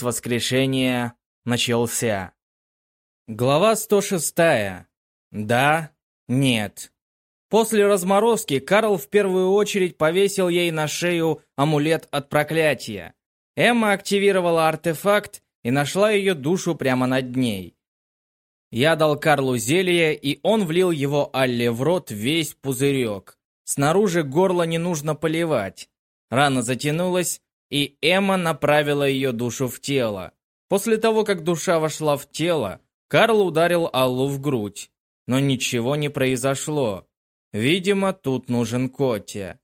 Танец воскрешения начался. Глава 106. Да, нет. После разморозки Карл в первую очередь повесил ей на шею амулет от проклятия. Эмма активировала артефакт и нашла ее душу прямо над ней. Я дал Карлу зелье, и он влил его Алле в рот весь пузырек. Снаружи горло не нужно поливать. Рана затянулась, и Эмма направила ее душу в тело. После того, как душа вошла в тело, Карл ударил Аллу в грудь. Но ничего не произошло. Видимо, тут нужен Котя.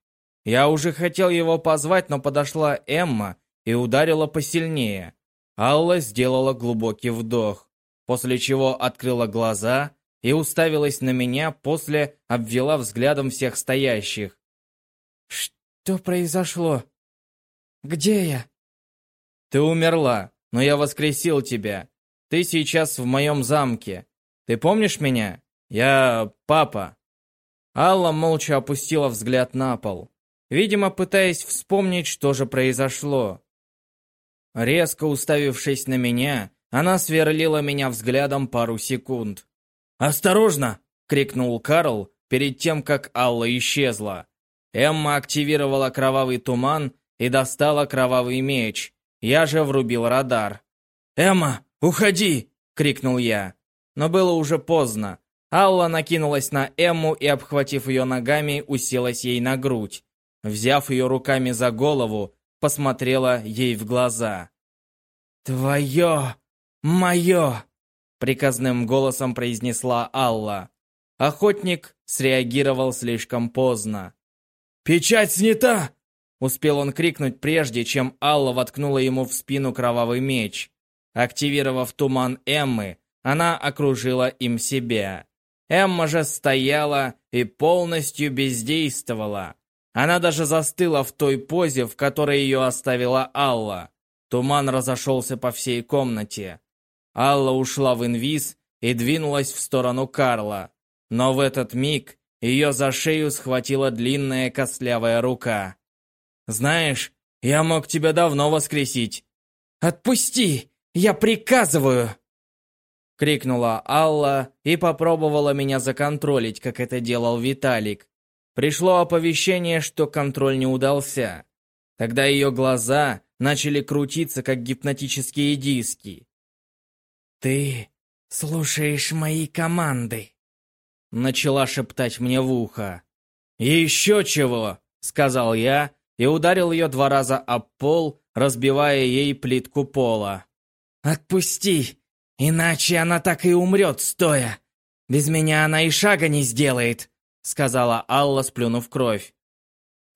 Я уже хотел его позвать, но подошла Эмма и ударила посильнее. Алла сделала глубокий вдох, после чего открыла глаза и уставилась на меня, после обвела взглядом всех стоящих. «Что произошло? Где я?» «Ты умерла, но я воскресил тебя. Ты сейчас в моем замке. Ты помнишь меня? Я папа». Алла молча опустила взгляд на пол, видимо, пытаясь вспомнить, что же произошло. Резко уставившись на меня, она сверлила меня взглядом пару секунд. «Осторожно!» — крикнул Карл перед тем, как Алла исчезла. Эмма активировала кровавый туман и достала кровавый меч. Я же врубил радар. «Эмма, уходи!» — крикнул я. Но было уже поздно. Алла накинулась на Эмму и, обхватив ее ногами, уселась ей на грудь. Взяв ее руками за голову, посмотрела ей в глаза. «Твое! Мое!» — приказным голосом произнесла Алла. Охотник среагировал слишком поздно. «Печать снята!» — успел он крикнуть прежде, чем Алла воткнула ему в спину кровавый меч. Активировав туман Эммы, она окружила им себя. Эмма же стояла и полностью бездействовала. Она даже застыла в той позе, в которой ее оставила Алла. Туман разошелся по всей комнате. Алла ушла в инвиз и двинулась в сторону Карла. Но в этот миг ее за шею схватила длинная костлявая рука. «Знаешь, я мог тебя давно воскресить». «Отпусти! Я приказываю!» Крикнула Алла и попробовала меня законтролить, как это делал Виталик. Пришло оповещение, что контроль не удался. Тогда ее глаза начали крутиться, как гипнотические диски. «Ты слушаешь мои команды», — начала шептать мне в ухо. «Еще чего!» — сказал я и ударил ее два раза об пол, разбивая ей плитку пола. «Отпусти, иначе она так и умрет стоя. Без меня она и шага не сделает», сказала Алла, сплюнув кровь.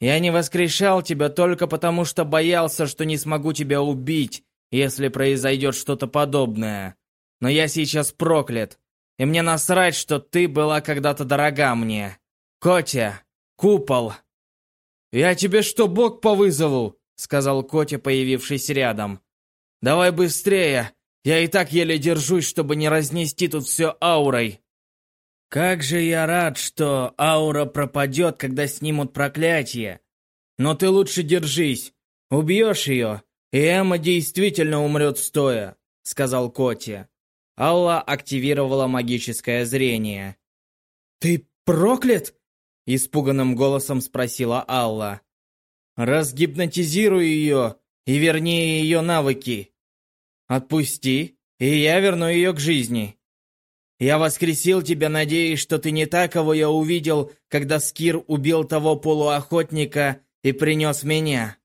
«Я не воскрешал тебя только потому, что боялся, что не смогу тебя убить, если произойдет что-то подобное. Но я сейчас проклят, и мне насрать, что ты была когда-то дорога мне. Котя, купол!» «Я тебе что, бог по вызову?» — сказал Котя, появившись рядом. «Давай быстрее, я и так еле держусь, чтобы не разнести тут все аурой». Как же я рад, что аура пропадет, когда снимут проклятие. Но ты лучше держись. Убьешь ее, и Эмма действительно умрет стоя, сказал Коти. Алла активировала магическое зрение. «Ты проклят?» – испуганным голосом спросила Алла. «Разгипнотизируй ее и верни ее навыки. Отпусти, и я верну ее к жизни», я воскресил тебя, надеясь, что ты не так, кого я увидел, когда Скир убил того полуохотника и принес меня.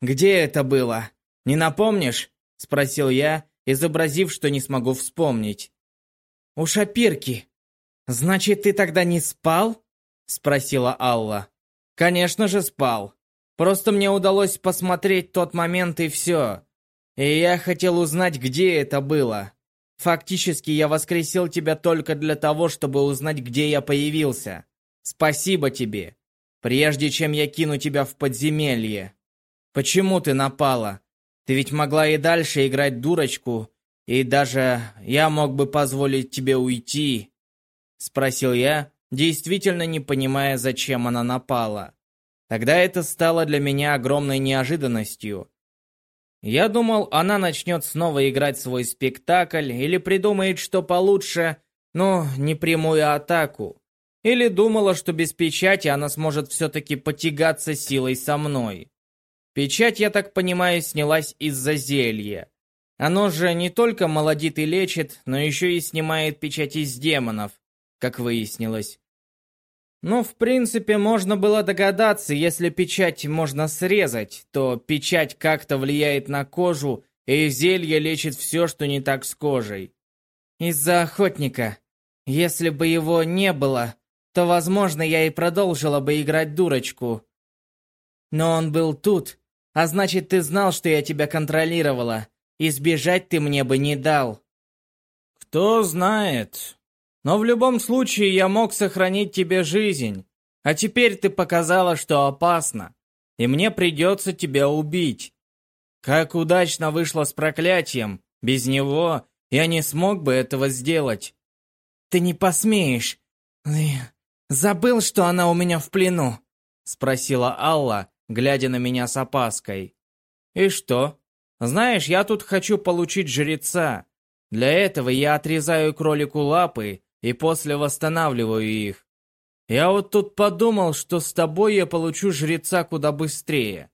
Где это было? Не напомнишь?» — спросил я, изобразив, что не смогу вспомнить. «У шапирки. Значит, ты тогда не спал?» — спросила Алла. «Конечно же спал. Просто мне удалось посмотреть тот момент и все. И я хотел узнать, где это было. Фактически я воскресил тебя только для того, чтобы узнать, где я появился. Спасибо тебе. Прежде чем я кину тебя в подземелье. Почему ты напала? Ты ведь могла и дальше играть дурочку, и даже я мог бы позволить тебе уйти. Спросил я, действительно не понимая, зачем она напала. Тогда это стало для меня огромной неожиданностью. Я думал, она начнет снова играть свой спектакль или придумает что получше, но не прямую атаку. Или думала, что без печати она сможет все-таки потягаться силой со мной. Печать, я так понимаю, снялась из-за зелья. Оно же не только молодит и лечит, но еще и снимает печати с демонов, как выяснилось. Ну, в принципе, можно было догадаться, если печать можно срезать, то печать как-то влияет на кожу, и зелье лечит все, что не так с кожей. Из-за охотника. Если бы его не было, то, возможно, я и продолжила бы играть дурочку. Но он был тут, а значит, ты знал, что я тебя контролировала. Избежать ты мне бы не дал. Кто знает, но в любом случае я мог сохранить тебе жизнь. А теперь ты показала, что опасно. И мне придется тебя убить. Как удачно вышло с проклятием. Без него я не смог бы этого сделать. Ты не посмеешь. Забыл, что она у меня в плену? Спросила Алла, глядя на меня с опаской. И что? Знаешь, я тут хочу получить жреца. Для этого я отрезаю кролику лапы и после восстанавливаю их. Я вот тут подумал, что с тобой я получу жреца куда быстрее.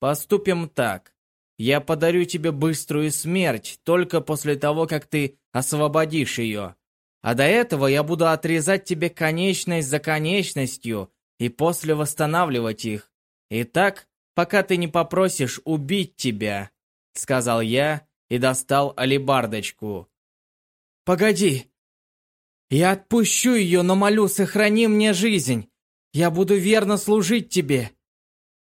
Поступим так. Я подарю тебе быструю смерть только после того, как ты освободишь ее. А до этого я буду отрезать тебе конечность за конечностью и после восстанавливать их. И так, пока ты не попросишь убить тебя, сказал я и достал алибардочку. Погоди, я отпущу ее, но молю, сохрани мне жизнь. Я буду верно служить тебе.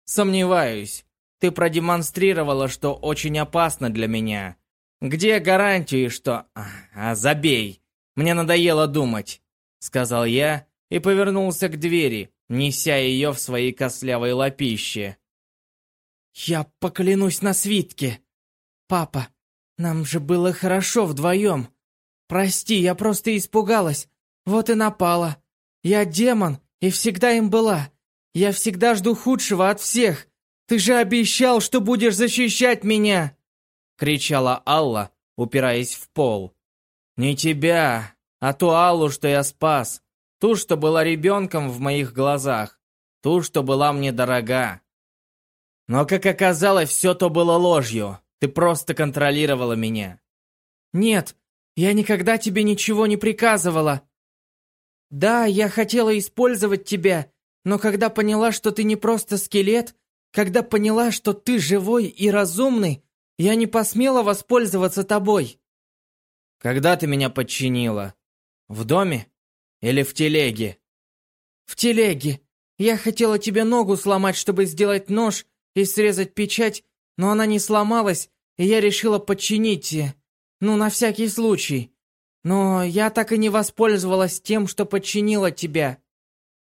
Сомневаюсь. Ты продемонстрировала, что очень опасно для меня. Где гарантии, что... А, забей. Мне надоело думать. Сказал я и повернулся к двери, неся ее в своей кослявой лапище. «Я поклянусь на свитке. Папа, нам же было хорошо вдвоем. «Прости, я просто испугалась. Вот и напала. Я демон и всегда им была. Я всегда жду худшего от всех. Ты же обещал, что будешь защищать меня!» Кричала Алла, упираясь в пол. «Не тебя, а ту Аллу, что я спас. Ту, что была ребенком в моих глазах. Ту, что была мне дорога. Но, как оказалось, все то было ложью. Ты просто контролировала меня». «Нет, я никогда тебе ничего не приказывала. Да, я хотела использовать тебя, но когда поняла, что ты не просто скелет, когда поняла, что ты живой и разумный, я не посмела воспользоваться тобой. Когда ты меня подчинила? В доме или в телеге? В телеге. Я хотела тебе ногу сломать, чтобы сделать нож и срезать печать, но она не сломалась, и я решила подчинить тебе. Ну, на всякий случай. Но я так и не воспользовалась тем, что подчинила тебя.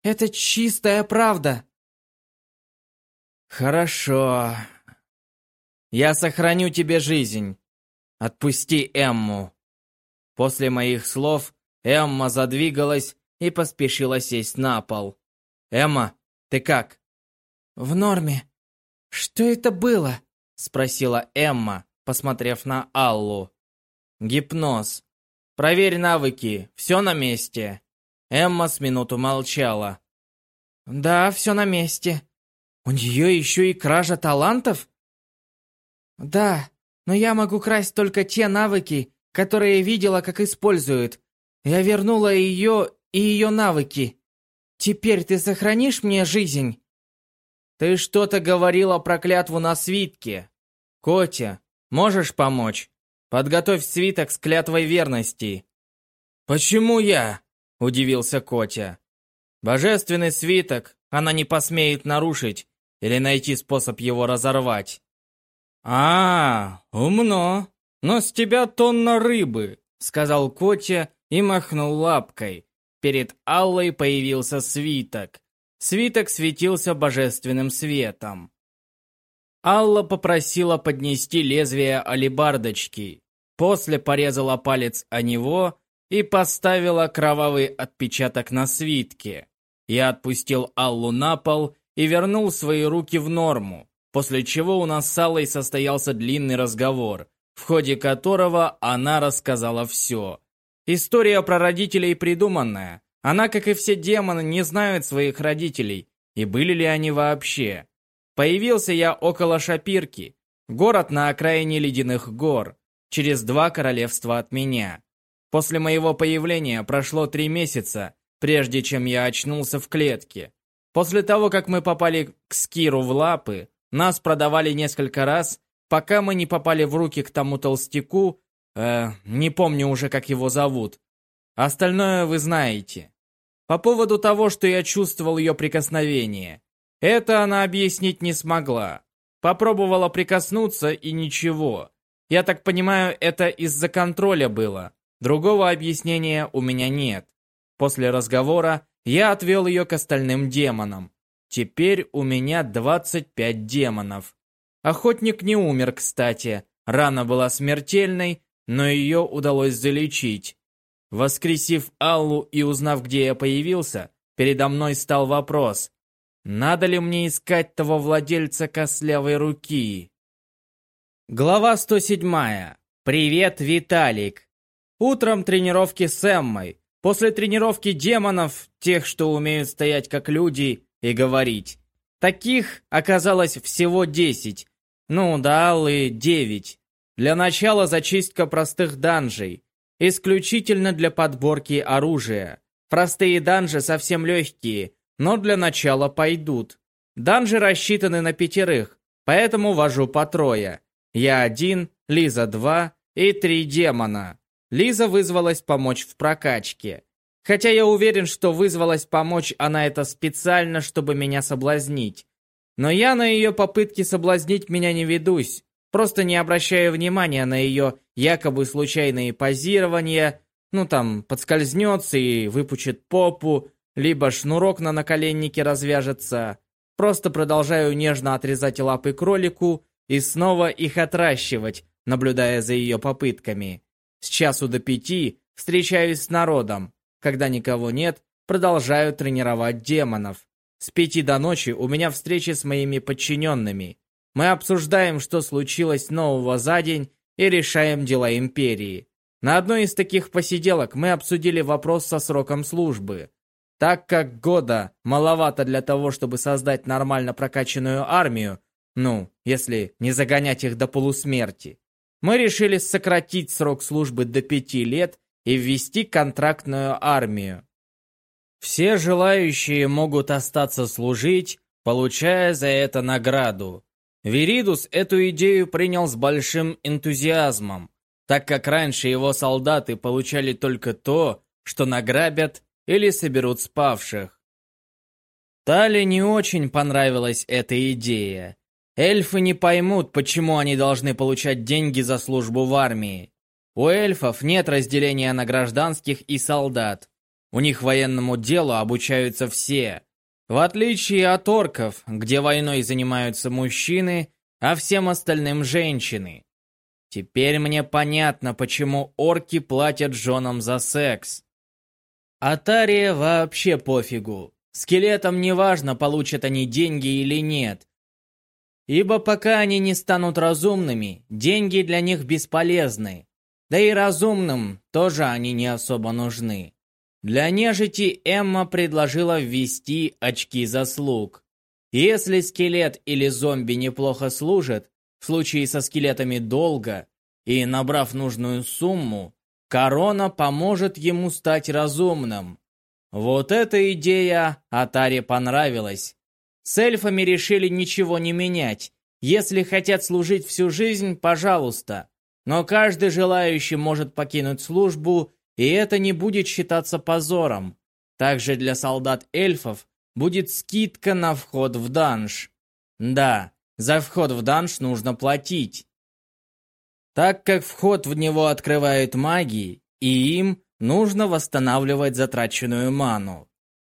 Это чистая правда. Хорошо. Я сохраню тебе жизнь. Отпусти Эмму. После моих слов Эмма задвигалась и поспешила сесть на пол. Эмма, ты как? В норме. Что это было? Спросила Эмма, посмотрев на Аллу. Гипноз. Проверь навыки. Все на месте. Эмма с минуту молчала. Да, все на месте. У нее еще и кража талантов? Да, но я могу красть только те навыки, которые видела, как используют. Я вернула ее и ее навыки. Теперь ты сохранишь мне жизнь? Ты что-то говорила про клятву на свитке. Котя, можешь помочь? Подготовь свиток с клятвой верности». «Почему я?» – удивился Котя. «Божественный свиток она не посмеет нарушить или найти способ его разорвать». «А, умно. Но с тебя тонна рыбы», – сказал Котя и махнул лапкой. Перед Аллой появился свиток. Свиток светился божественным светом. Алла попросила поднести лезвие алебардочки. После порезала палец о него и поставила кровавый отпечаток на свитке. Я отпустил Аллу на пол и вернул свои руки в норму. после чего у нас с Аллой состоялся длинный разговор, в ходе которого она рассказала все. История про родителей придуманная. Она, как и все демоны, не знает своих родителей, и были ли они вообще. Появился я около Шапирки, город на окраине ледяных гор, через два королевства от меня. После моего появления прошло три месяца, прежде чем я очнулся в клетке. После того, как мы попали к Скиру в лапы, нас продавали несколько раз, пока мы не попали в руки к тому толстяку, э, не помню уже, как его зовут. Остальное вы знаете. По поводу того, что я чувствовал ее прикосновение. Это она объяснить не смогла. Попробовала прикоснуться и ничего. Я так понимаю, это из-за контроля было. Другого объяснения у меня нет. После разговора я отвел ее к остальным демонам. Теперь у меня 25 демонов. Охотник не умер, кстати. Рана была смертельной, но ее удалось залечить. Воскресив Аллу и узнав, где я появился, передо мной стал вопрос, надо ли мне искать того владельца кослявой руки? Глава 107. Привет, Виталик. Утром тренировки с Эммой. После тренировки демонов, тех, что умеют стоять как люди и говорить. Таких оказалось всего 10. Ну, да, Аллы 9. Для начала зачистка простых данжей. Исключительно для подборки оружия. Простые данжи совсем легкие, но для начала пойдут. Данжи рассчитаны на пятерых, поэтому вожу по трое. Я один, Лиза два и три демона. Лиза вызвалась помочь в прокачке. Хотя я уверен, что вызвалась помочь она это специально, чтобы меня соблазнить. Но я на ее попытки соблазнить меня не ведусь, просто не обращаю внимания на ее якобы случайные позирования, ну там, подскользнется и выпучит попу, либо шнурок на наколеннике развяжется. Просто продолжаю нежно отрезать лапы кролику и снова их отращивать, наблюдая за ее попытками. С часу до пяти встречаюсь с народом. Когда никого нет, продолжаю тренировать демонов. С пяти до ночи у меня встречи с моими подчиненными. Мы обсуждаем, что случилось нового за день и решаем дела империи. На одной из таких посиделок мы обсудили вопрос со сроком службы. Так как года маловато для того, чтобы создать нормально прокачанную армию, ну, если не загонять их до полусмерти, мы решили сократить срок службы до пяти лет и ввести контрактную армию. Все желающие могут остаться служить, получая за это награду. Веридус эту идею принял с большим энтузиазмом, так как раньше его солдаты получали только то, что награбят или соберут спавших. Тали не очень понравилась эта идея. Эльфы не поймут, почему они должны получать деньги за службу в армии. У эльфов нет разделения на гражданских и солдат. У них военному делу обучаются все. В отличие от орков, где войной занимаются мужчины, а всем остальным женщины. Теперь мне понятно, почему орки платят женам за секс. Атария вообще пофигу. Скелетам не важно, получат они деньги или нет. Ибо пока они не станут разумными, деньги для них бесполезны. Да и разумным тоже они не особо нужны. Для нежити Эмма предложила ввести очки заслуг. Если скелет или зомби неплохо служат, в случае со скелетами долго, и набрав нужную сумму, Корона поможет ему стать разумным. Вот эта идея Атаре понравилась. С эльфами решили ничего не менять. Если хотят служить всю жизнь, пожалуйста. Но каждый желающий может покинуть службу, и это не будет считаться позором. Также для солдат эльфов будет скидка на вход в данж. Да, за вход в данж нужно платить так как вход в него открывает магии, и им нужно восстанавливать затраченную ману.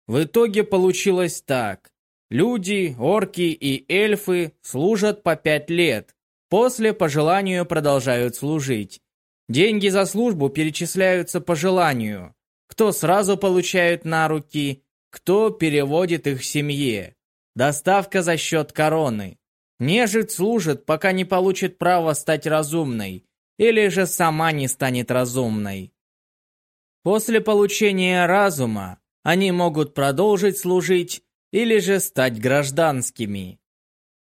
В итоге получилось так. Люди, орки и эльфы служат по пять лет, после по желанию продолжают служить. Деньги за службу перечисляются по желанию. Кто сразу получает на руки, кто переводит их семье. Доставка за счет короны. Нежить служит, пока не получит право стать разумной, или же сама не станет разумной. После получения разума они могут продолжить служить или же стать гражданскими.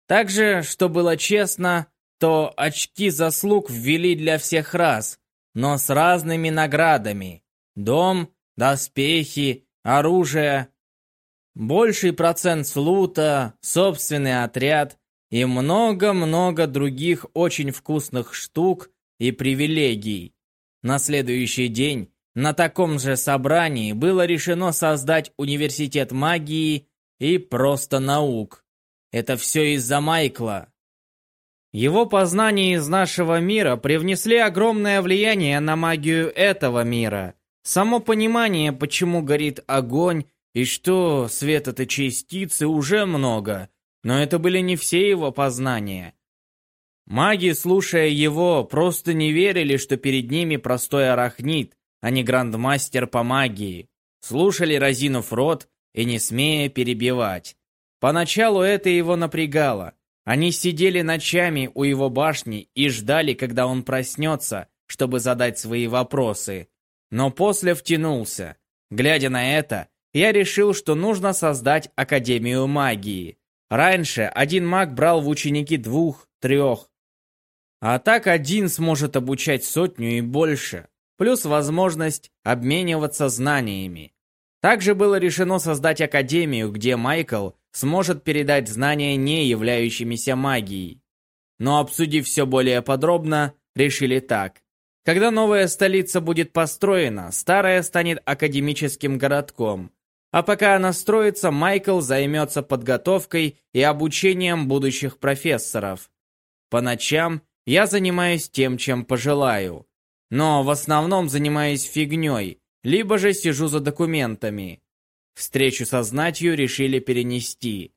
Также, что было честно, то очки заслуг ввели для всех рас, но с разными наградами. Дом, доспехи, оружие, больший процент с лута, собственный отряд и много-много других очень вкусных штук и привилегий. На следующий день на таком же собрании было решено создать университет магии и просто наук. Это все из-за Майкла. Его познания из нашего мира привнесли огромное влияние на магию этого мира. Само понимание, почему горит огонь и что свет это частицы, уже много, но это были не все его познания. Маги, слушая его, просто не верили, что перед ними простой арахнит, а не грандмастер по магии. Слушали, разинув рот и не смея перебивать. Поначалу это его напрягало. Они сидели ночами у его башни и ждали, когда он проснется, чтобы задать свои вопросы. Но после втянулся. Глядя на это, я решил, что нужно создать Академию магии. Раньше один маг брал в ученики двух, трех. А так один сможет обучать сотню и больше плюс возможность обмениваться знаниями. Также было решено создать академию, где Майкл сможет передать знания, не являющимися магией. Но обсудив все более подробно, решили так. Когда новая столица будет построена, старая станет академическим городком. А пока она строится, Майкл займется подготовкой и обучением будущих профессоров. По ночам я занимаюсь тем, чем пожелаю но в основном занимаюсь фигней, либо же сижу за документами. Встречу со знатью решили перенести.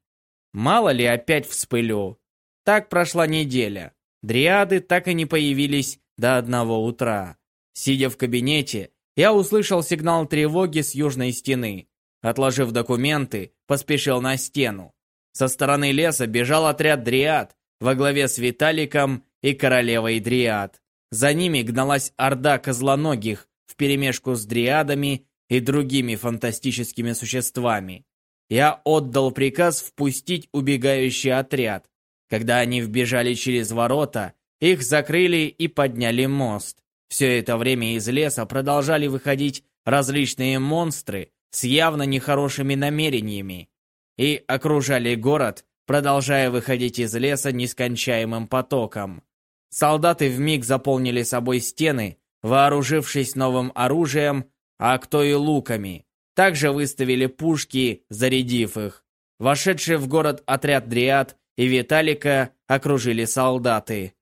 Мало ли опять вспылю. Так прошла неделя. Дриады так и не появились до одного утра. Сидя в кабинете, я услышал сигнал тревоги с южной стены. Отложив документы, поспешил на стену. Со стороны леса бежал отряд дриад во главе с Виталиком и королевой дриад. За ними гналась орда козлоногих вперемешку с дриадами и другими фантастическими существами. Я отдал приказ впустить убегающий отряд. Когда они вбежали через ворота, их закрыли и подняли мост. Все это время из леса продолжали выходить различные монстры с явно нехорошими намерениями и окружали город, продолжая выходить из леса нескончаемым потоком. Солдаты вмиг заполнили собой стены, вооружившись новым оружием, а кто и луками. Также выставили пушки, зарядив их. Вошедший в город отряд Дриад и Виталика окружили солдаты.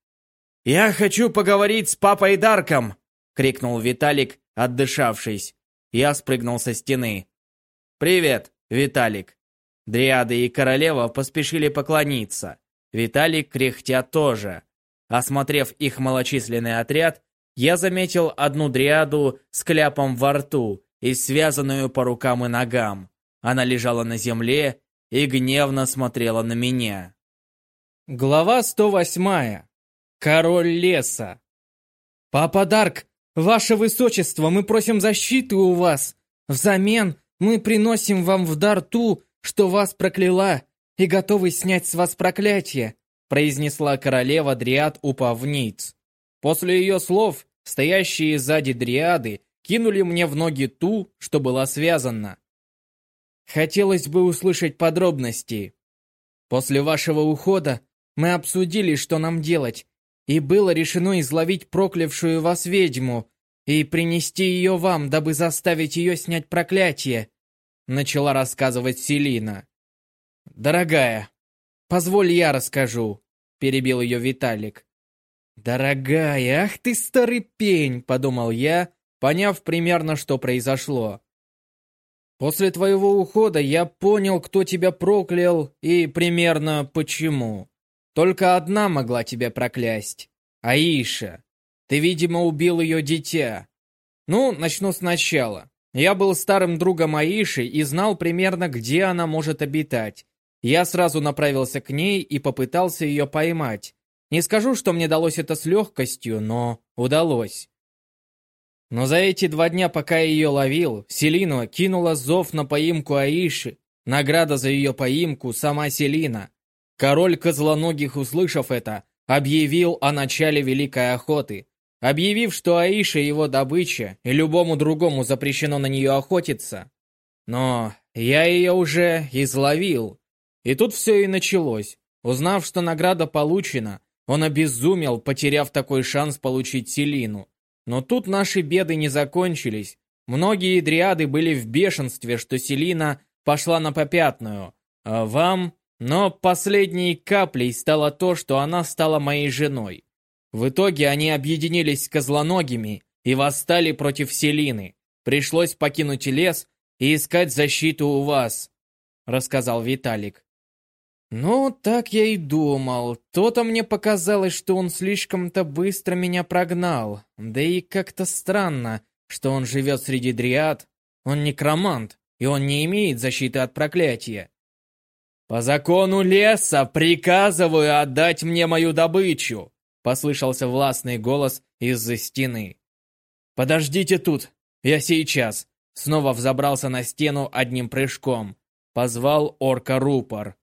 «Я хочу поговорить с папой Дарком!» — крикнул Виталик, отдышавшись. Я спрыгнул со стены. «Привет, Виталик!» Дриады и королева поспешили поклониться. Виталик кряхтя тоже. Осмотрев их малочисленный отряд, я заметил одну дриаду с кляпом во рту и связанную по рукам и ногам. Она лежала на земле и гневно смотрела на меня. Глава 108. Король леса. «Папа Дарк, ваше высочество, мы просим защиты у вас. Взамен мы приносим вам в дар ту, что вас прокляла, и готовы снять с вас проклятие произнесла королева Дриад, упав ниц. После ее слов, стоящие сзади Дриады кинули мне в ноги ту, что была связана. Хотелось бы услышать подробности. После вашего ухода мы обсудили, что нам делать, и было решено изловить проклявшую вас ведьму и принести ее вам, дабы заставить ее снять проклятие, начала рассказывать Селина. Дорогая, позволь я расскажу перебил ее Виталик. «Дорогая, ах ты старый пень!» — подумал я, поняв примерно, что произошло. «После твоего ухода я понял, кто тебя проклял и примерно почему. Только одна могла тебя проклясть — Аиша. Ты, видимо, убил ее дитя. Ну, начну сначала. Я был старым другом Аиши и знал примерно, где она может обитать. Я сразу направился к ней и попытался ее поймать. Не скажу, что мне далось это с легкостью, но удалось. Но за эти два дня, пока я ее ловил, Селина кинула зов на поимку Аиши. Награда за ее поимку сама Селина. Король Козлоногих, услышав это, объявил о начале Великой Охоты. Объявив, что Аиша его добыча, и любому другому запрещено на нее охотиться. Но я ее уже изловил. И тут все и началось. Узнав, что награда получена, он обезумел, потеряв такой шанс получить Селину. Но тут наши беды не закончились. Многие дриады были в бешенстве, что Селина пошла на попятную. А вам... Но последней каплей стало то, что она стала моей женой. В итоге они объединились с козлоногими и восстали против Селины. Пришлось покинуть лес и искать защиту у вас», — рассказал Виталик. «Ну, так я и думал. То-то мне показалось, что он слишком-то быстро меня прогнал. Да и как-то странно, что он живет среди дриад. Он некромант, и он не имеет защиты от проклятия. «По закону леса приказываю отдать мне мою добычу!» Послышался властный голос из-за стены. «Подождите тут, я сейчас!» Снова взобрался на стену одним прыжком. Позвал орка-рупор.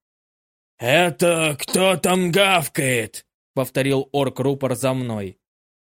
«Это кто там гавкает?» Повторил орк-рупор за мной.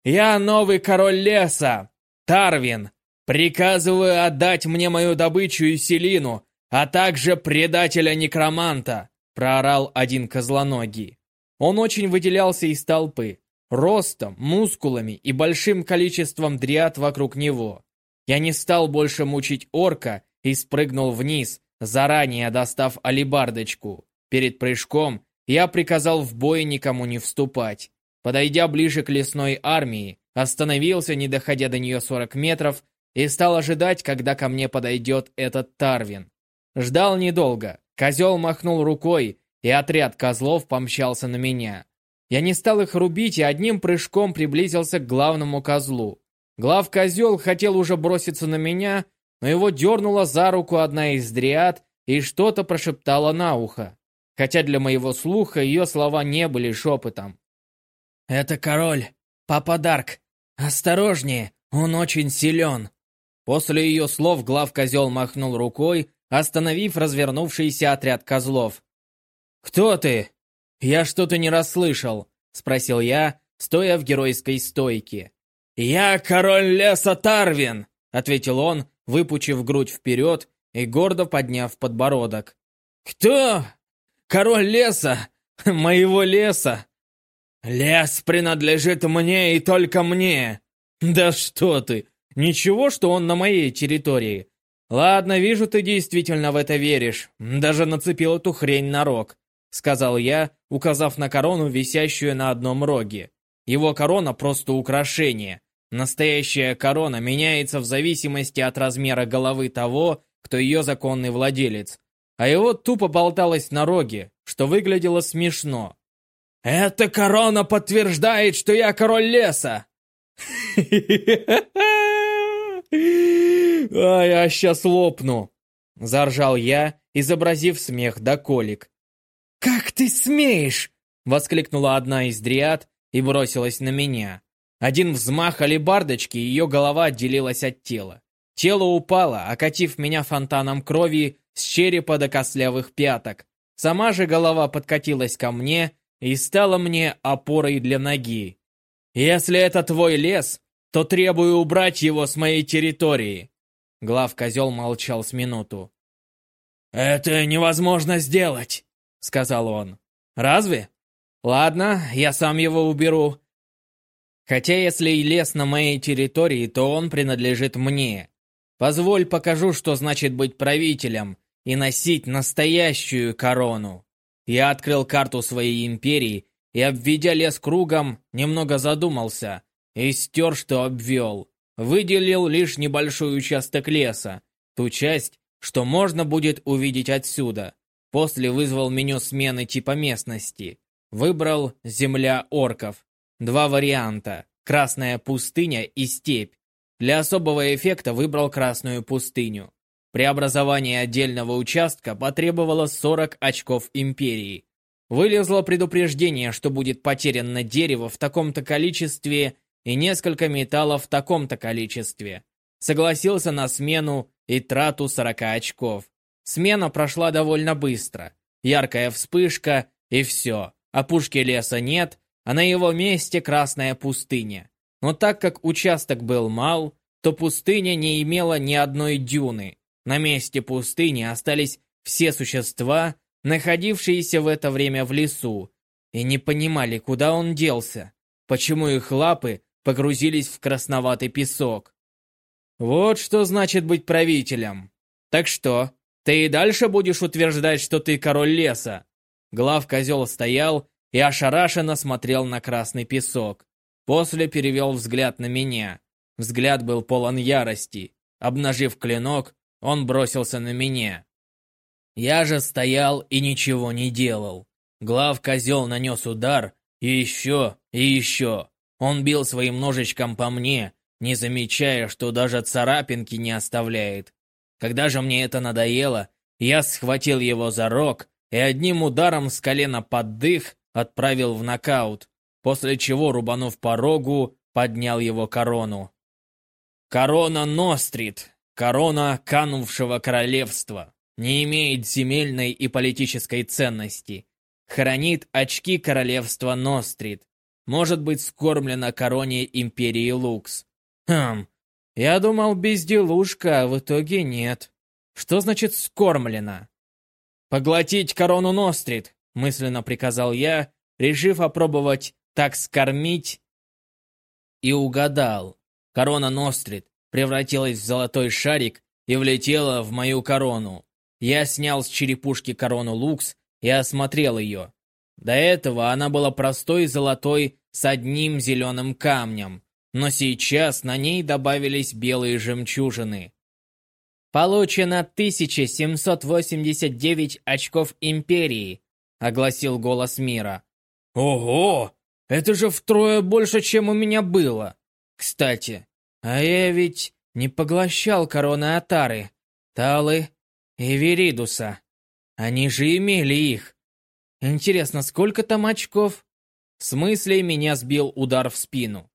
«Я новый король леса! Тарвин! Приказываю отдать мне мою добычу и Селину, а также предателя-некроманта!» Проорал один козлоногий. Он очень выделялся из толпы. Ростом, мускулами и большим количеством дриад вокруг него. Я не стал больше мучить орка и спрыгнул вниз, заранее достав алибардочку. Перед прыжком я приказал в бой никому не вступать. Подойдя ближе к лесной армии, остановился, не доходя до нее 40 метров, и стал ожидать, когда ко мне подойдет этот Тарвин. Ждал недолго. Козел махнул рукой, и отряд козлов помчался на меня. Я не стал их рубить и одним прыжком приблизился к главному козлу. Глав-козел хотел уже броситься на меня, но его дернула за руку одна из дриад и что-то прошептала на ухо. Хотя для моего слуха ее слова не были шепотом. «Это король, папа Дарк. Осторожнее, он очень силен». После ее слов глав-козел махнул рукой, остановив развернувшийся отряд козлов. «Кто ты?» «Я что-то не расслышал», — спросил я, стоя в геройской стойке. «Я король леса Тарвин», — ответил он, выпучив грудь вперед и гордо подняв подбородок. «Кто? Король леса? Моего леса? Лес принадлежит мне и только мне». «Да что ты! Ничего, что он на моей территории. Ладно, вижу, ты действительно в это веришь. Даже нацепил эту хрень на рог сказал я, указав на корону, висящую на одном роге. Его корона просто украшение. Настоящая корона меняется в зависимости от размера головы того, кто ее законный владелец. А его тупо болталось на роге, что выглядело смешно. «Эта корона подтверждает, что я король леса!» «А я сейчас лопну!» Заржал я, изобразив смех до колик. «Как ты смеешь!» — воскликнула одна из дриад и бросилась на меня. Один взмах алебардочки, ее голова отделилась от тела. Тело упало, окатив меня фонтаном крови с черепа до костлявых пяток. Сама же голова подкатилась ко мне и стала мне опорой для ноги. «Если это твой лес, то требую убрать его с моей территории!» Глав-козел молчал с минуту. «Это невозможно сделать!» сказал он. «Разве? Ладно, я сам его уберу. Хотя если и лес на моей территории, то он принадлежит мне. Позволь покажу, что значит быть правителем и носить настоящую корону». Я открыл карту своей империи и, обведя лес кругом, немного задумался и стер, что обвел. Выделил лишь небольшой участок леса, ту часть, что можно будет увидеть отсюда. После вызвал меню смены типа местности. Выбрал «Земля орков». Два варианта – «Красная пустыня» и «Степь». Для особого эффекта выбрал «Красную пустыню». Преобразование отдельного участка потребовало 40 очков Империи. Вылезло предупреждение, что будет потеряно дерево в таком-то количестве и несколько металлов в таком-то количестве. Согласился на смену и трату 40 очков. Смена прошла довольно быстро. Яркая вспышка и все. Опушки леса нет, а на его месте красная пустыня. Но так как участок был мал, то пустыня не имела ни одной дюны. На месте пустыни остались все существа, находившиеся в это время в лесу, и не понимали, куда он делся, почему их лапы погрузились в красноватый песок. Вот что значит быть правителем. Так что, ты и дальше будешь утверждать, что ты король леса? Глав козел стоял и ошарашенно смотрел на красный песок. После перевел взгляд на меня. Взгляд был полон ярости. Обнажив клинок, он бросился на меня. Я же стоял и ничего не делал. Глав козел нанес удар, и еще, и еще. Он бил своим ножичком по мне, не замечая, что даже царапинки не оставляет. Когда же мне это надоело, я схватил его за рог и одним ударом с колена под дых отправил в нокаут, после чего, рубанув по рогу, поднял его корону. Корона Нострит, корона канувшего королевства, не имеет земельной и политической ценности. Хранит очки королевства Нострит. Может быть скормлена короне империи Лукс. Хм, я думал безделушка, а в итоге нет. Что значит скормлена? Поглотить корону Нострит, мысленно приказал я, решив опробовать так скормить. И угадал. Корона Нострит превратилась в золотой шарик и влетела в мою корону. Я снял с черепушки корону Лукс и осмотрел ее. До этого она была простой золотой с одним зеленым камнем, но сейчас на ней добавились белые жемчужины. «Получено 1789 очков Империи», — огласил голос мира. «Ого! Это же втрое больше, чем у меня было! Кстати, а я ведь не поглощал короны Атары, Талы и Веридуса. Они же имели их. Интересно, сколько там очков? В смысле, меня сбил удар в спину.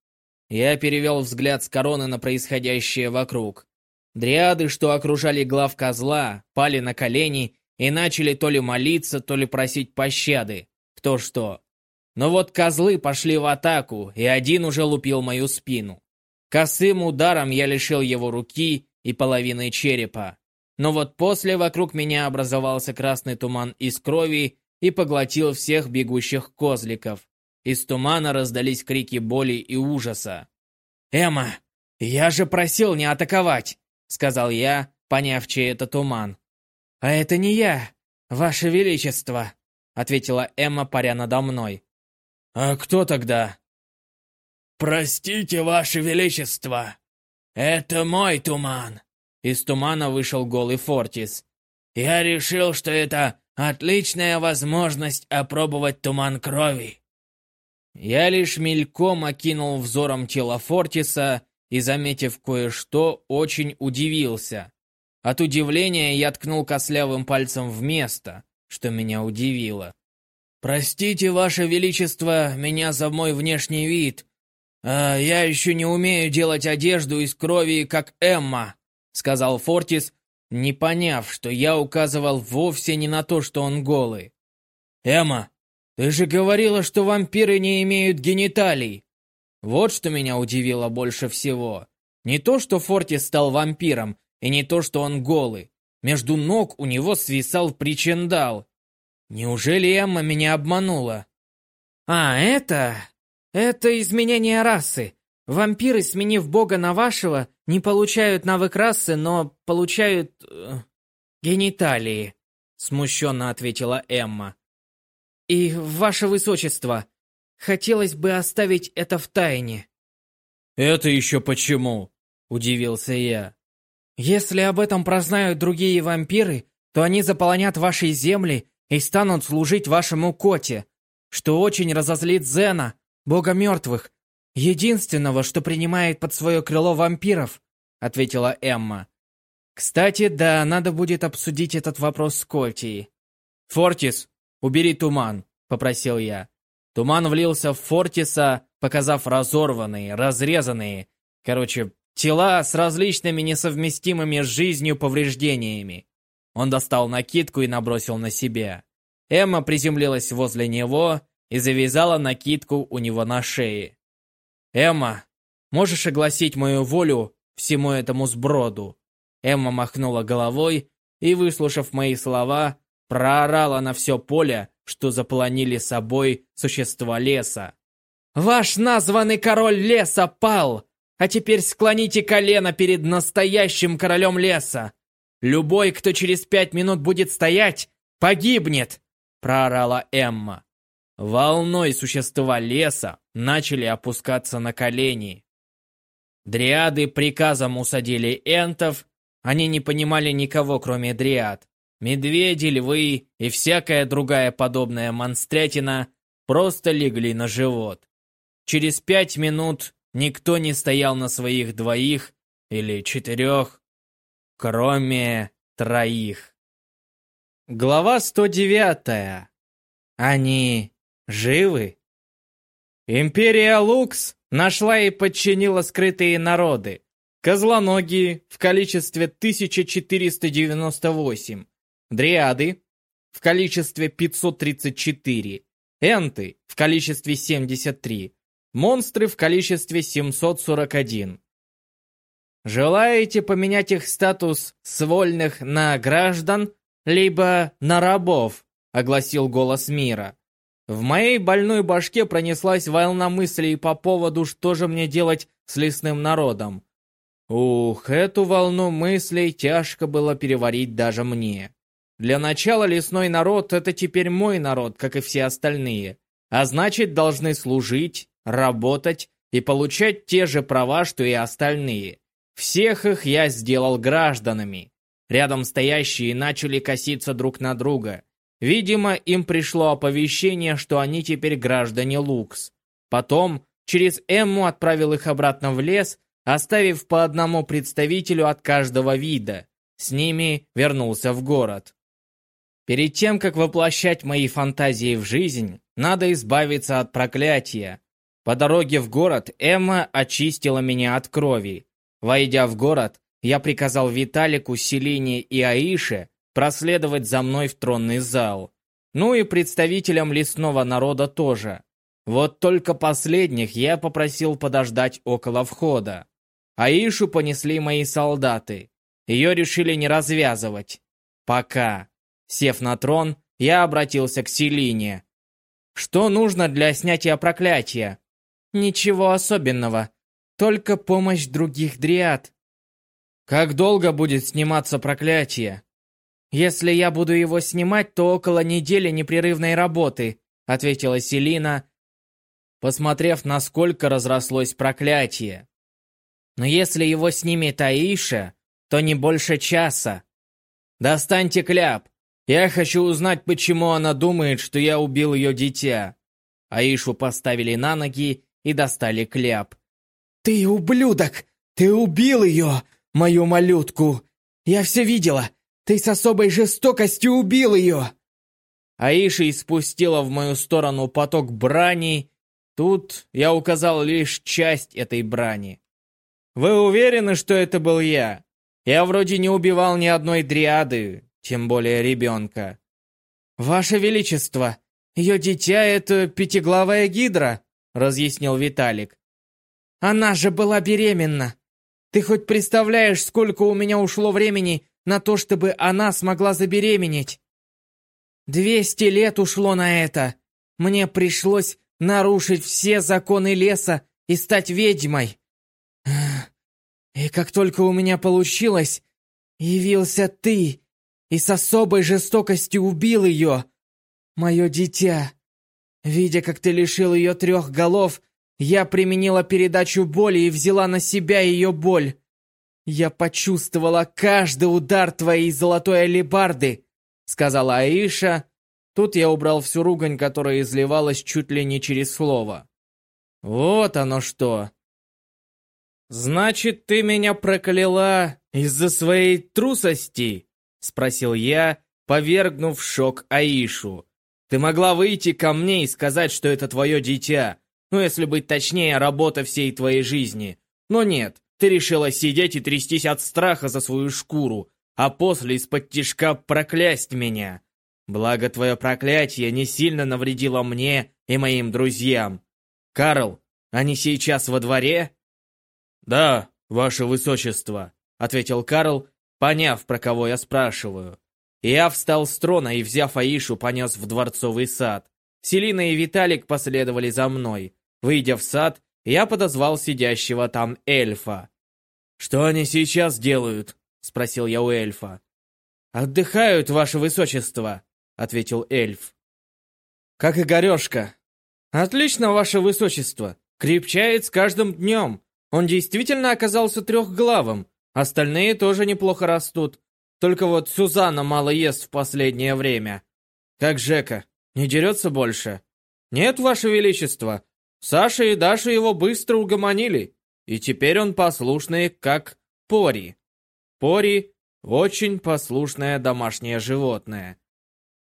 Я перевел взгляд с короны на происходящее вокруг. Дриады, что окружали глав козла, пали на колени и начали то ли молиться, то ли просить пощады. Кто что. Но вот козлы пошли в атаку, и один уже лупил мою спину. Косым ударом я лишил его руки и половины черепа. Но вот после вокруг меня образовался красный туман из крови и поглотил всех бегущих козликов. Из тумана раздались крики боли и ужаса. «Эмма, я же просил не атаковать!» — сказал я, поняв, чей это туман. «А это не я, ваше величество!» — ответила Эмма, паря надо мной. «А кто тогда?» «Простите, ваше величество, это мой туман!» Из тумана вышел голый Фортис. «Я решил, что это отличная возможность опробовать туман крови. Я лишь мельком окинул взором тело Фортиса и, заметив кое-что, очень удивился. От удивления я ткнул кослявым пальцем в место, что меня удивило. «Простите, Ваше Величество, меня за мой внешний вид. А я еще не умею делать одежду из крови, как Эмма», — сказал Фортис, не поняв, что я указывал вовсе не на то, что он голый. «Эмма, «Ты же говорила, что вампиры не имеют гениталий!» Вот что меня удивило больше всего. Не то, что Форти стал вампиром, и не то, что он голый. Между ног у него свисал причиндал. Неужели Эмма меня обманула? «А, это... это изменение расы. Вампиры, сменив бога на вашего, не получают навык расы, но получают... Э, гениталии», — смущенно ответила Эмма. «И, ваше высочество, хотелось бы оставить это в тайне». «Это еще почему?» – удивился я. «Если об этом прознают другие вампиры, то они заполонят ваши земли и станут служить вашему коте, что очень разозлит Зена, бога мертвых, единственного, что принимает под свое крыло вампиров», — ответила Эмма. Кстати, да, надо будет обсудить этот вопрос с Котией. «Фортис, убери туман», — попросил я. Туман влился в Фортиса, показав разорванные, разрезанные, короче, тела с различными несовместимыми с жизнью повреждениями. Он достал накидку и набросил на себя. Эмма приземлилась возле него и завязала накидку у него на шее. «Эмма, можешь огласить мою волю всему этому сброду?» Эмма махнула головой и, выслушав мои слова, проорала на все поле, что заполонили собой существа леса. «Ваш названный король леса пал, а теперь склоните колено перед настоящим королем леса. Любой, кто через пять минут будет стоять, погибнет!» проорала Эмма. Волной существа леса начали опускаться на колени. Дриады приказом усадили энтов, они не понимали никого, кроме дриад. Медведи, львы и всякая другая подобная монстрятина просто легли на живот. Через пять минут никто не стоял на своих двоих или четырех, кроме троих. Глава 109. Они живы? Империя Лукс нашла и подчинила скрытые народы. Козлоногие в количестве 1498, дриады в количестве 534, энты в количестве 73, монстры в количестве 741. Желаете поменять их статус с вольных на граждан, либо на рабов, огласил голос мира. В моей больной башке пронеслась волна мыслей по поводу, что же мне делать с лесным народом. Ух, эту волну мыслей тяжко было переварить даже мне. Для начала лесной народ — это теперь мой народ, как и все остальные. А значит, должны служить, работать и получать те же права, что и остальные. Всех их я сделал гражданами. Рядом стоящие начали коситься друг на друга. Видимо, им пришло оповещение, что они теперь граждане Лукс. Потом через Эмму отправил их обратно в лес, оставив по одному представителю от каждого вида. С ними вернулся в город. Перед тем, как воплощать мои фантазии в жизнь, надо избавиться от проклятия. По дороге в город Эмма очистила меня от крови. Войдя в город, я приказал Виталику, Селине и Аише проследовать за мной в тронный зал. Ну и представителям лесного народа тоже. Вот только последних я попросил подождать около входа. Аишу понесли мои солдаты. Ее решили не развязывать. Пока. Сев на трон, я обратился к Селине. «Что нужно для снятия проклятия?» «Ничего особенного. Только помощь других дриад». «Как долго будет сниматься проклятие?» «Если я буду его снимать, то около недели непрерывной работы», ответила Селина, посмотрев, насколько разрослось проклятие. «Но если его снимет Аиша, то не больше часа. Достаньте кляп, я хочу узнать, почему она думает, что я убил ее дитя. Аишу поставили на ноги и достали кляп. «Ты ублюдок! Ты убил ее, мою малютку! Я все видела! Ты с особой жестокостью убил ее!» Аиша испустила в мою сторону поток брани. Тут я указал лишь часть этой брани. «Вы уверены, что это был я? Я вроде не убивал ни одной дриады, тем более ребенка. «Ваше Величество, ее дитя — это пятиглавая гидра», — разъяснил Виталик. «Она же была беременна. Ты хоть представляешь, сколько у меня ушло времени на то, чтобы она смогла забеременеть? Двести лет ушло на это. Мне пришлось нарушить все законы леса и стать ведьмой. И как только у меня получилось, явился ты и с особой жестокостью убил ее. Мое дитя. Видя, как ты лишил ее трех голов, я применила передачу боли и взяла на себя ее боль. Я почувствовала каждый удар твоей золотой алебарды, сказала Аиша. Тут я убрал всю ругань, которая изливалась чуть ли не через слово. Вот оно что. Значит, ты меня прокляла из-за своей трусости?» — спросил я, повергнув в шок Аишу. «Ты могла выйти ко мне и сказать, что это твое дитя. Ну, если быть точнее, работа всей твоей жизни. Но нет, ты решила сидеть и трястись от страха за свою шкуру, а после из-под тишка проклясть меня. Благо твое проклятие не сильно навредило мне и моим друзьям. Карл, они сейчас во дворе?» «Да, ваше высочество», — ответил Карл, поняв, про кого я спрашиваю. Я встал с трона и, взяв Аишу, понес в дворцовый сад. Селина и Виталик последовали за мной. Выйдя в сад, я подозвал сидящего там эльфа. «Что они сейчас делают?» — спросил я у эльфа. «Отдыхают, ваше высочество», — ответил эльф. «Как и Горешка». «Отлично, ваше высочество. Крепчает с каждым днем. Он действительно оказался трехглавым. Остальные тоже неплохо растут. Только вот Сюзанна мало ест в последнее время. Как Жека, не дерется больше? Нет, ваше величество. Саша и Даша его быстро угомонили. И теперь он послушный, как Пори. Пори — очень послушное домашнее животное.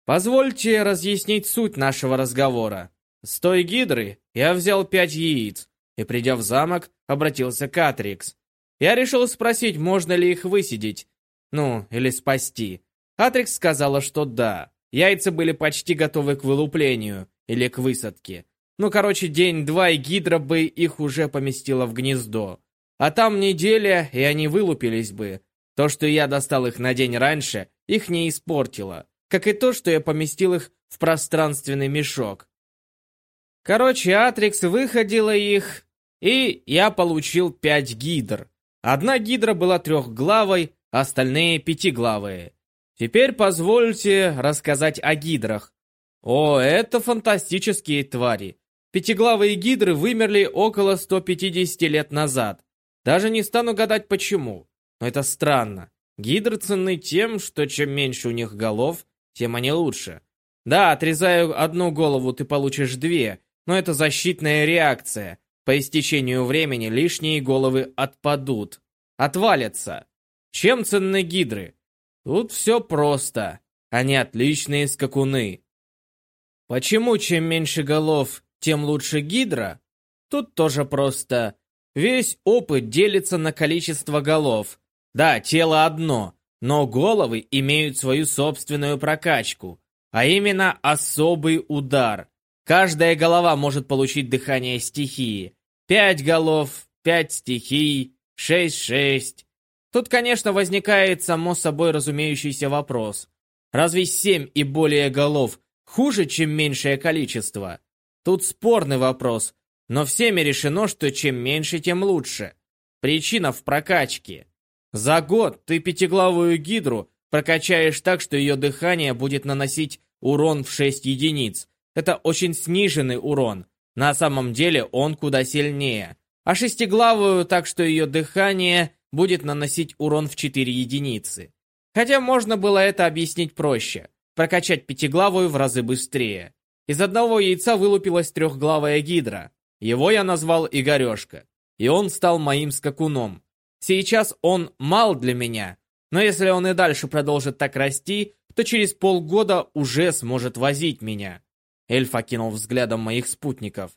Позвольте разъяснить суть нашего разговора. С той гидры я взял пять яиц и, придя в замок, обратился к Атрикс. Я решил спросить, можно ли их высидеть, ну, или спасти. Атрикс сказала, что да. Яйца были почти готовы к вылуплению или к высадке. Ну, короче, день-два, и гидра бы их уже поместила в гнездо. А там неделя, и они вылупились бы. То, что я достал их на день раньше, их не испортило. Как и то, что я поместил их в пространственный мешок. Короче, Атрикс выходила их, и я получил пять гидр. Одна гидра была трехглавой, остальные пятиглавые. Теперь позвольте рассказать о гидрах. О, это фантастические твари. Пятиглавые гидры вымерли около 150 лет назад. Даже не стану гадать почему. Но это странно. Гидры ценны тем, что чем меньше у них голов, тем они лучше. Да, отрезаю одну голову, ты получишь две, но это защитная реакция. По истечению времени лишние головы отпадут. Отвалятся. Чем ценны гидры? Тут все просто. Они отличные скакуны. Почему чем меньше голов, тем лучше гидра? Тут тоже просто. Весь опыт делится на количество голов. Да, тело одно, но головы имеют свою собственную прокачку, а именно особый удар. Каждая голова может получить дыхание стихии. Пять голов, пять стихий, шесть-шесть. Тут, конечно, возникает само собой разумеющийся вопрос. Разве семь и более голов хуже, чем меньшее количество? Тут спорный вопрос, но всеми решено, что чем меньше, тем лучше. Причина в прокачке. За год ты пятиглавую гидру прокачаешь так, что ее дыхание будет наносить урон в 6 единиц. Это очень сниженный урон, на самом деле он куда сильнее. А шестиглавую, так что ее дыхание будет наносить урон в 4 единицы. Хотя можно было это объяснить проще. Прокачать пятиглавую в разы быстрее. Из одного яйца вылупилась трехглавая гидра. Его я назвал Игорешка. И он стал моим скакуном. Сейчас он мал для меня. Но если он и дальше продолжит так расти, то через полгода уже сможет возить меня. Эльф окинул взглядом моих спутников.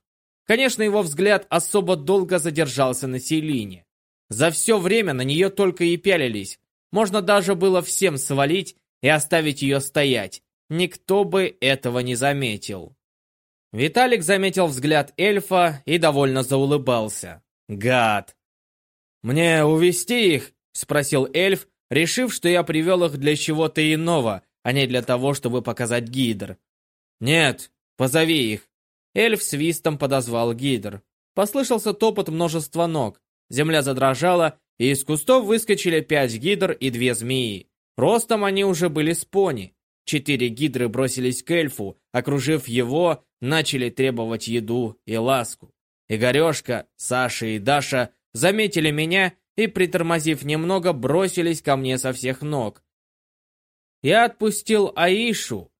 Конечно, его взгляд особо долго задержался на Селине. За все время на нее только и пялились. Можно даже было всем свалить и оставить ее стоять. Никто бы этого не заметил. Виталик заметил взгляд эльфа и довольно заулыбался. Гад! «Мне увести их?» — спросил эльф, решив, что я привел их для чего-то иного, а не для того, чтобы показать гидр. «Нет, Позови их!» Эльф свистом подозвал гидр. Послышался топот множества ног. Земля задрожала, и из кустов выскочили пять гидр и две змеи. Ростом они уже были с пони. Четыре гидры бросились к эльфу, окружив его, начали требовать еду и ласку. Игорешка, Саша и Даша заметили меня и, притормозив немного, бросились ко мне со всех ног. Я отпустил Аишу,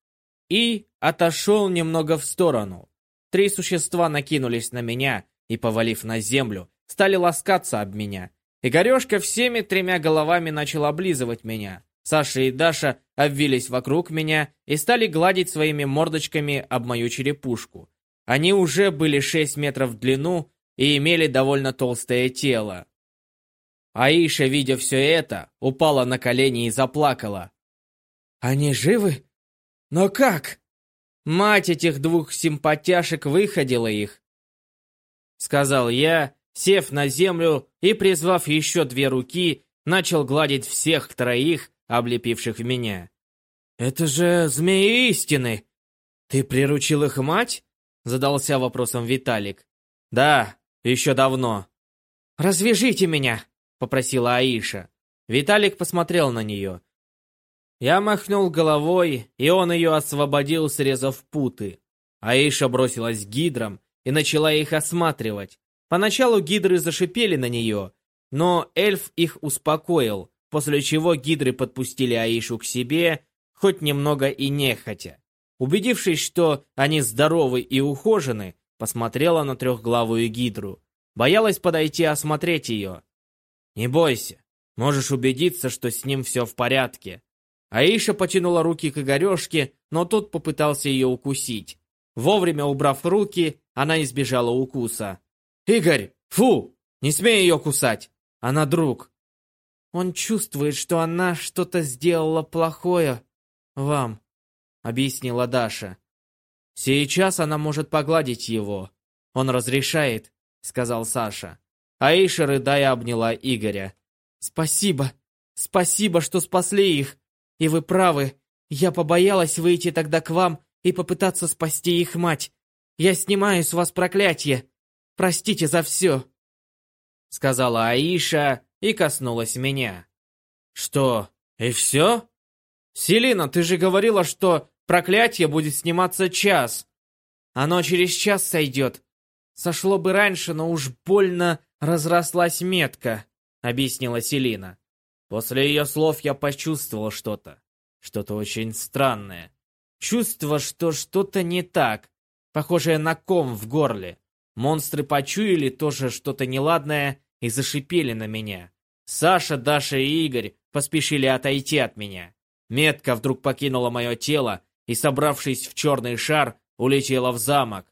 и отошел немного в сторону. Три существа накинулись на меня и, повалив на землю, стали ласкаться об меня. Игорешка всеми тремя головами начал облизывать меня. Саша и Даша обвились вокруг меня и стали гладить своими мордочками об мою черепушку. Они уже были 6 метров в длину и имели довольно толстое тело. Аиша, видя все это, упала на колени и заплакала. «Они живы? Но как?» Мать этих двух симпатяшек выходила их. Сказал я, сев на землю и, призвав еще две руки, начал гладить всех троих, облепивших меня. «Это же змеи истины! Ты приручил их мать?» Задался вопросом Виталик. «Да, еще давно». «Развяжите меня!» Попросила Аиша. Виталик посмотрел на нее. Я махнул головой, и он ее освободил, срезав путы. Аиша бросилась к гидрам и начала их осматривать. Поначалу гидры зашипели на нее, но эльф их успокоил, после чего гидры подпустили Аишу к себе, хоть немного и нехотя. Убедившись, что они здоровы и ухожены, посмотрела на трехглавую гидру. Боялась подойти осмотреть ее. «Не бойся, можешь убедиться, что с ним все в порядке». Аиша потянула руки к Игорешке, но тот попытался ее укусить. Вовремя убрав руки, она избежала укуса. «Игорь, фу! Не смей ее кусать! Она друг!» «Он чувствует, что она что-то сделала плохое вам», — объяснила Даша. «Сейчас она может погладить его. Он разрешает», — сказал Саша. Аиша, рыдая, обняла Игоря. «Спасибо! Спасибо, что спасли их! И вы правы, я побоялась выйти тогда к вам и попытаться спасти их мать. Я снимаю с вас проклятие. Простите за все!» Сказала Аиша и коснулась меня. «Что, и все?» «Селина, ты же говорила, что проклятие будет сниматься час. Оно через час сойдет. Сошло бы раньше, но уж больно разрослась метка», — объяснила Селина. После ее слов я почувствовал что-то. Что-то очень странное. Чувство, что что-то не так. Похожее на ком в горле. Монстры почуяли тоже что-то неладное и зашипели на меня. Саша, Даша и Игорь поспешили отойти от меня. Метка вдруг покинула мое тело и, собравшись в черный шар, улетела в замок.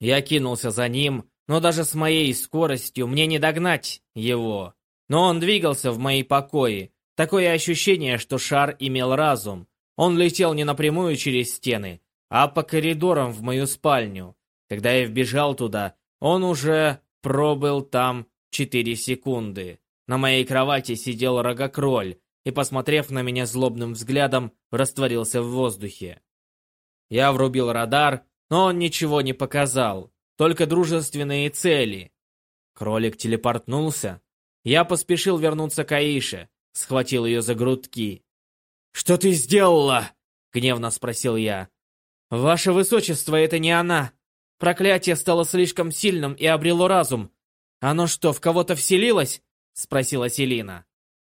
Я кинулся за ним, но даже с моей скоростью мне не догнать его. Но он двигался в мои покои. Такое ощущение, что шар имел разум. Он летел не напрямую через стены, а по коридорам в мою спальню. Когда я вбежал туда, он уже пробыл там 4 секунды. На моей кровати сидел рогокроль, и, посмотрев на меня злобным взглядом, растворился в воздухе. Я врубил радар, но он ничего не показал, только дружественные цели. Кролик телепортнулся. Я поспешил вернуться к Аише, схватил ее за грудки. «Что ты сделала?» — гневно спросил я. «Ваше Высочество, это не она. Проклятие стало слишком сильным и обрело разум. Оно что, в кого-то вселилось?» — спросила Селина.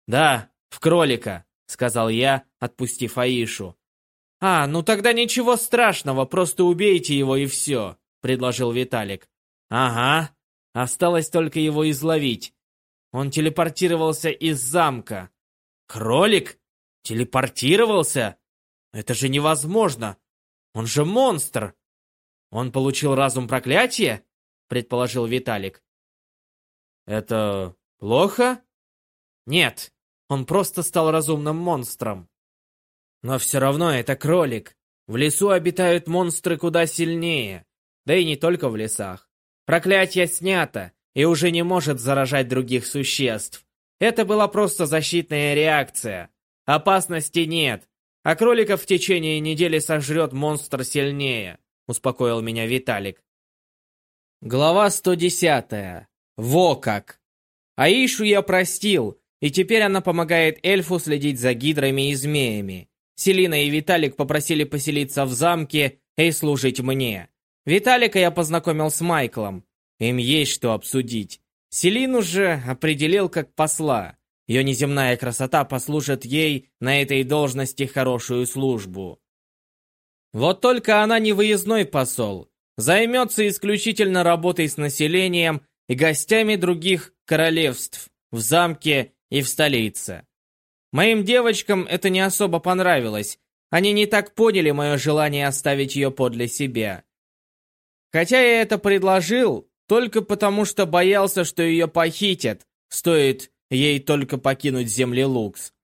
«Да, «В кролика», — сказал я, отпустив Аишу. «А, ну тогда ничего страшного, просто убейте его и все», — предложил Виталик. «Ага, осталось только его изловить. Он телепортировался из замка». «Кролик? Телепортировался? Это же невозможно! Он же монстр!» «Он получил разум проклятия?» — предположил Виталик. «Это плохо?» «Нет, он просто стал разумным монстром. Но все равно это кролик. В лесу обитают монстры куда сильнее. Да и не только в лесах. Проклятие снято и уже не может заражать других существ. Это была просто защитная реакция. Опасности нет. А кроликов в течение недели сожрет монстр сильнее, успокоил меня Виталик. Глава 110. Во как! Аишу я простил, и теперь она помогает эльфу следить за гидрами и змеями. Селина и Виталик попросили поселиться в замке и служить мне. Виталика я познакомил с Майклом. Им есть что обсудить. Селину же определил как посла. Ее неземная красота послужит ей на этой должности хорошую службу. Вот только она не выездной посол. Займется исключительно работой с населением и гостями других королевств. в замке и в столице. Моим девочкам это не особо понравилось. Они не так поняли мое желание оставить ее подле себя. Хотя я это предложил, только потому что боялся, что ее похитят, стоит ей только покинуть земли Лукс.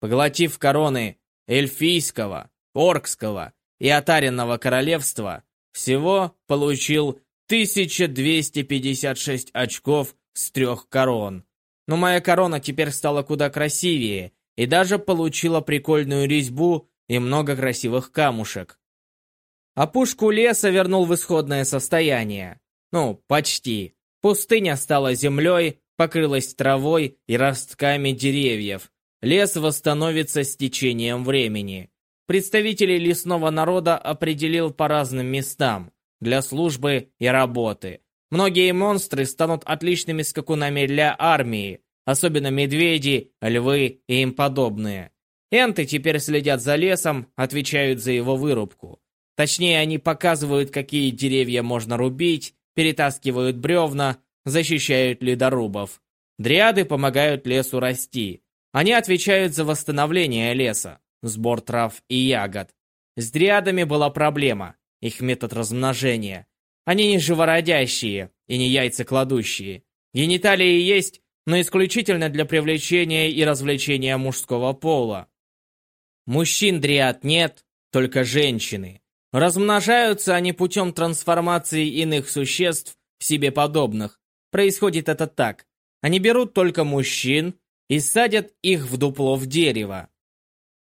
Поглотив короны эльфийского, оркского и отаренного королевства, всего получил 1256 очков с трех корон. Но моя корона теперь стала куда красивее и даже получила прикольную резьбу и много красивых камушек. Опушку леса вернул в исходное состояние. Ну, почти. Пустыня стала землей, покрылась травой и ростками деревьев. Лес восстановится с течением времени. Представителей лесного народа определил по разным местам для службы и работы. Многие монстры станут отличными скакунами для армии, особенно медведи, львы и им подобные. Энты теперь следят за лесом, отвечают за его вырубку. Точнее, они показывают, какие деревья можно рубить, перетаскивают бревна, защищают ледорубов. Дриады помогают лесу расти. Они отвечают за восстановление леса, сбор трав и ягод. С дриадами была проблема, их метод размножения. Они не живородящие и не яйцекладущие. Гениталии есть, но исключительно для привлечения и развлечения мужского пола. Мужчин дриад нет, только женщины. Размножаются они путем трансформации иных существ в себе подобных. Происходит это так. Они берут только мужчин и садят их в дупло в дерево.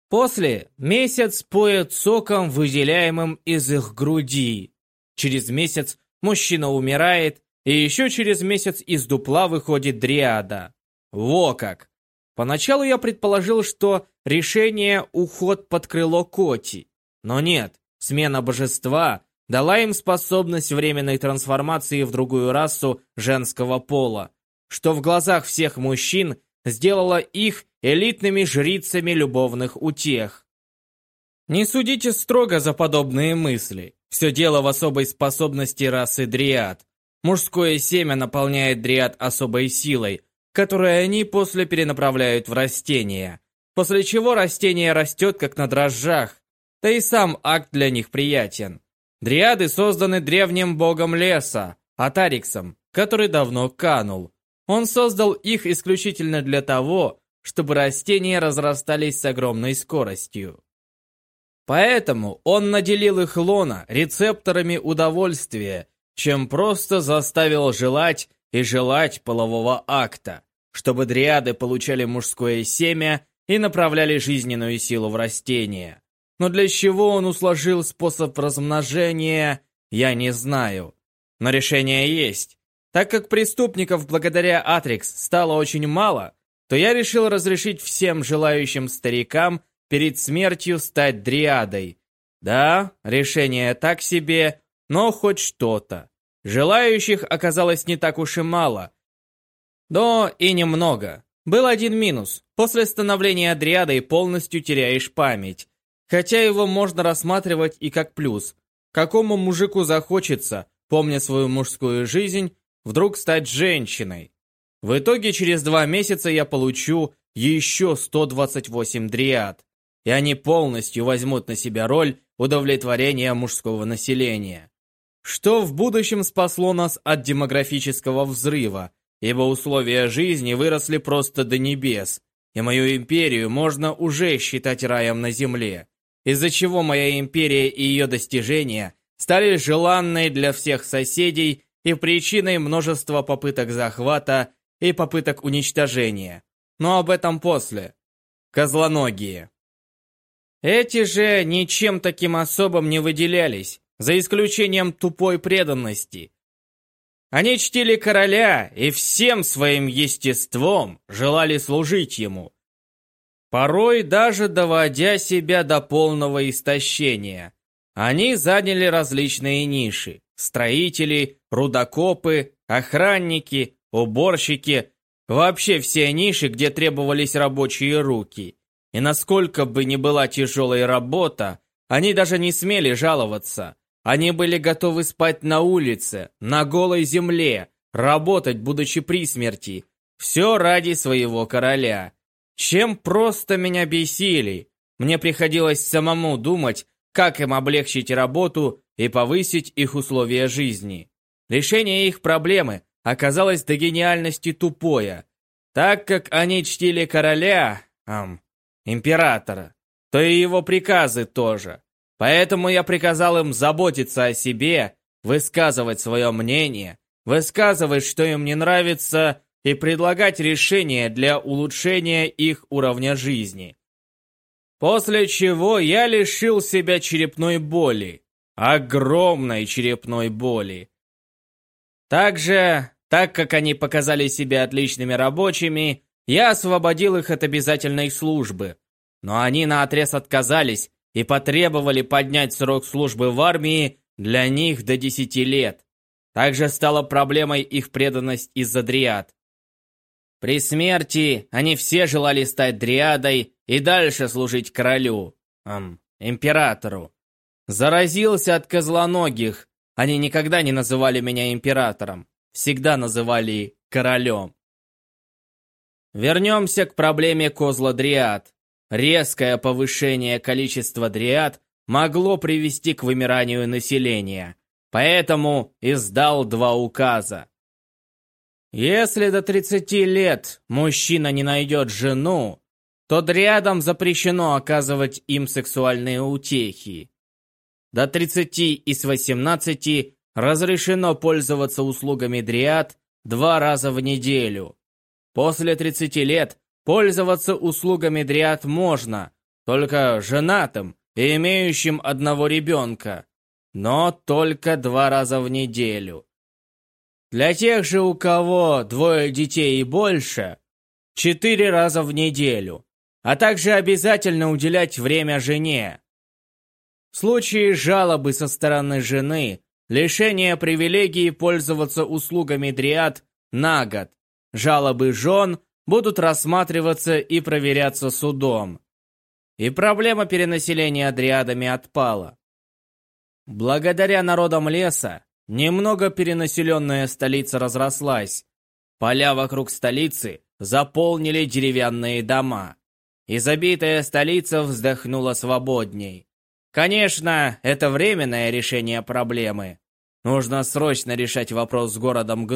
После месяц поят соком, выделяемым из их груди. Через месяц мужчина умирает, и еще через месяц из дупла выходит дриада. Во как! Поначалу я предположил, что решение уход под крыло Коти. Но нет, смена божества дала им способность временной трансформации в другую расу женского пола, что в глазах всех мужчин сделало их элитными жрицами любовных утех. Не судите строго за подобные мысли. Все дело в особой способности расы дриад. Мужское семя наполняет дриад особой силой, которую они после перенаправляют в растения, после чего растение растет как на дрожжах, да и сам акт для них приятен. Дриады созданы древним богом леса, Атариксом, который давно канул. Он создал их исключительно для того, чтобы растения разрастались с огромной скоростью. Поэтому он наделил их лона рецепторами удовольствия, чем просто заставил желать и желать полового акта, чтобы дриады получали мужское семя и направляли жизненную силу в растения. Но для чего он усложил способ размножения, я не знаю. Но решение есть. Так как преступников благодаря Атрикс стало очень мало, то я решил разрешить всем желающим старикам перед смертью стать дриадой. Да, решение так себе, но хоть что-то. Желающих оказалось не так уж и мало. Но и немного. Был один минус. После становления дриадой полностью теряешь память. Хотя его можно рассматривать и как плюс. Какому мужику захочется, помня свою мужскую жизнь, вдруг стать женщиной? В итоге через два месяца я получу еще 128 дриад, и они полностью возьмут на себя роль удовлетворения мужского населения. Что в будущем спасло нас от демографического взрыва, ибо условия жизни выросли просто до небес, и мою империю можно уже считать раем на земле из-за чего моя империя и ее достижения стали желанной для всех соседей и причиной множества попыток захвата и попыток уничтожения. Но об этом после. Козлоногие. Эти же ничем таким особым не выделялись, за исключением тупой преданности. Они чтили короля и всем своим естеством желали служить ему, порой даже доводя себя до полного истощения. Они заняли различные ниши – строители, рудокопы, охранники, уборщики, вообще все ниши, где требовались рабочие руки. И насколько бы ни была тяжелая работа, они даже не смели жаловаться. Они были готовы спать на улице, на голой земле, работать, будучи при смерти, Все ради своего короля. Чем просто меня бесили. Мне приходилось самому думать, как им облегчить работу и повысить их условия жизни. Решение их проблемы оказалось до гениальности тупое. Так как они чтили короля, эм, императора, то и его приказы тоже. Поэтому я приказал им заботиться о себе, высказывать свое мнение, высказывать, что им не нравится, и предлагать решения для улучшения их уровня жизни. После чего я лишил себя черепной боли. Огромной черепной боли. Также, так как они показали себя отличными рабочими, я освободил их от обязательной службы. Но они наотрез отказались и потребовали поднять срок службы в армии для них до 10 лет. Также стала проблемой их преданность из-за дриад. При смерти они все желали стать дриадой и дальше служить королю, эм, императору. Заразился от козлоногих. Они никогда не называли меня императором, всегда называли королем. Вернемся к проблеме козла-дриад. Резкое повышение количества дриад могло привести к вымиранию населения, поэтому издал два указа. Если до 30 лет мужчина не найдет жену, то дриадам запрещено оказывать им сексуальные утехи. До 30 и с 18 разрешено пользоваться услугами дриад два раза в неделю. После 30 лет пользоваться услугами дриад можно, только женатым и имеющим одного ребенка, но только два раза в неделю. Для тех же, у кого двое детей и больше, четыре раза в неделю, а также обязательно уделять время жене. В случае жалобы со стороны жены, лишение привилегии пользоваться услугами дриад на год, жалобы жен будут рассматриваться и проверяться судом. И проблема перенаселения дриадами отпала. Благодаря народам леса, Немного перенаселенная столица разрослась. Поля вокруг столицы заполнили деревянные дома. И забитая столица вздохнула свободней. Конечно, это временное решение проблемы. Нужно срочно решать вопрос с городом